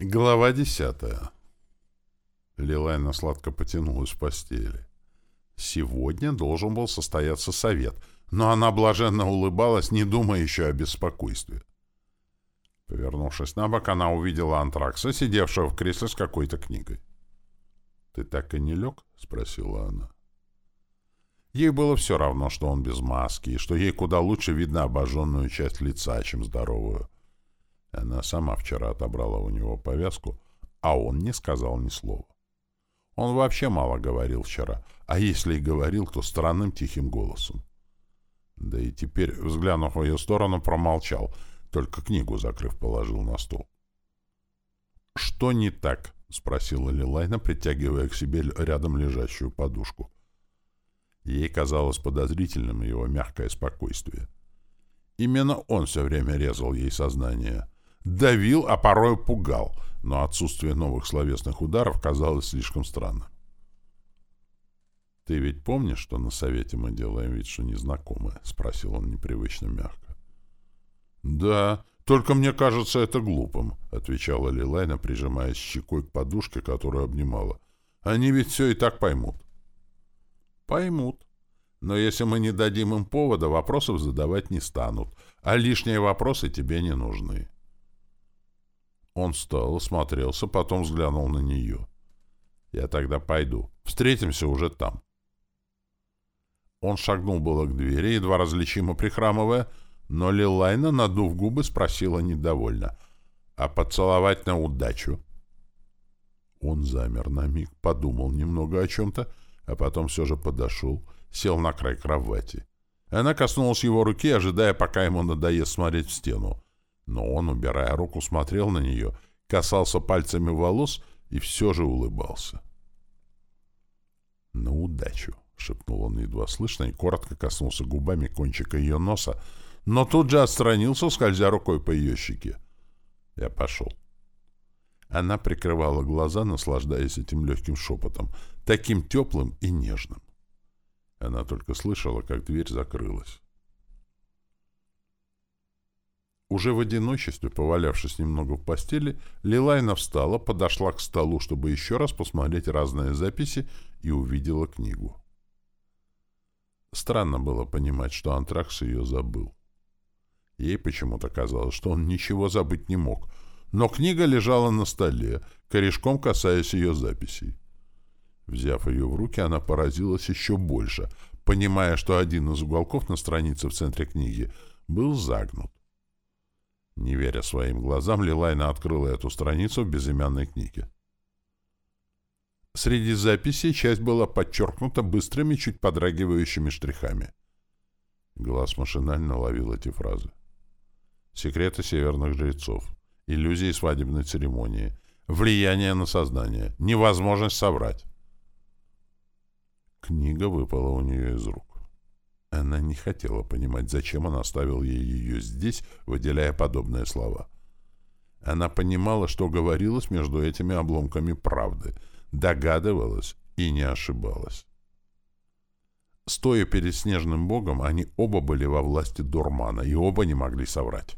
Глава десятая. Лилайна сладко потянулась в постели. Сегодня должен был состояться совет, но она блаженно улыбалась, не думая еще о беспокойстве. Повернувшись на бок, она увидела антракса, сидевшего в кресле с какой-то книгой. «Ты так и не лег?» — спросила она. Ей было все равно, что он без маски, и что ей куда лучше видно обожженную часть лица, чем здоровую. Она сама вчера отобрала у него повязку, а он не сказал ни слова. Он вообще мало говорил вчера, а если и говорил, то странным тихим голосом. Да и теперь, взглянув в ее сторону, промолчал, только книгу, закрыв, положил на стол. «Что не так?» — спросила Лилайна, притягивая к себе рядом лежащую подушку. Ей казалось подозрительным его мягкое спокойствие. Именно он все время резал ей сознание — давил, а порой пугал, но отсутствие новых словесных ударов казалось слишком странным. «Ты ведь помнишь, что на совете мы делаем вид, что незнакомы?» — спросил он непривычно мягко. «Да, только мне кажется это глупым», — отвечала Лилайна, прижимаясь щекой к подушке, которую обнимала. «Они ведь все и так поймут». «Поймут. Но если мы не дадим им повода, вопросов задавать не станут, а лишние вопросы тебе не нужны». Он встал, осмотрелся, потом взглянул на нее. «Я тогда пойду. Встретимся уже там». Он шагнул было к двери, едва различимо прихрамывая, но Лилайна, надув губы, спросила недовольно. «А поцеловать на удачу?» Он замер на миг, подумал немного о чем-то, а потом все же подошел, сел на край кровати. Она коснулась его руки, ожидая, пока ему надоест смотреть в стену. Но он, убирая руку, смотрел на нее, касался пальцами волос и все же улыбался. «На удачу!» — шепнул он едва слышно и коротко коснулся губами кончика ее носа, но тут же отстранился, скользя рукой по ее щеке. Я пошел. Она прикрывала глаза, наслаждаясь этим легким шепотом, таким теплым и нежным. Она только слышала, как дверь закрылась. Уже в одиночестве, повалявшись немного в постели, Лилайна встала, подошла к столу, чтобы еще раз посмотреть разные записи, и увидела книгу. Странно было понимать, что Антракс ее забыл. Ей почему-то казалось, что он ничего забыть не мог, но книга лежала на столе, корешком касаясь ее записей. Взяв ее в руки, она поразилась еще больше, понимая, что один из уголков на странице в центре книги был загнут. Не веря своим глазам, Лилайна открыла эту страницу в безымянной книге. Среди записей часть была подчеркнута быстрыми, чуть подрагивающими штрихами. Глаз машинально ловил эти фразы. Секреты северных жрецов, иллюзии свадебной церемонии, влияние на сознание, невозможность соврать. Книга выпала у нее из рук. Она не хотела понимать, зачем он оставил ей ее здесь, выделяя подобные слова. Она понимала, что говорилось между этими обломками правды, догадывалась и не ошибалась. Стоя перед снежным богом, они оба были во власти дурмана, и оба не могли соврать.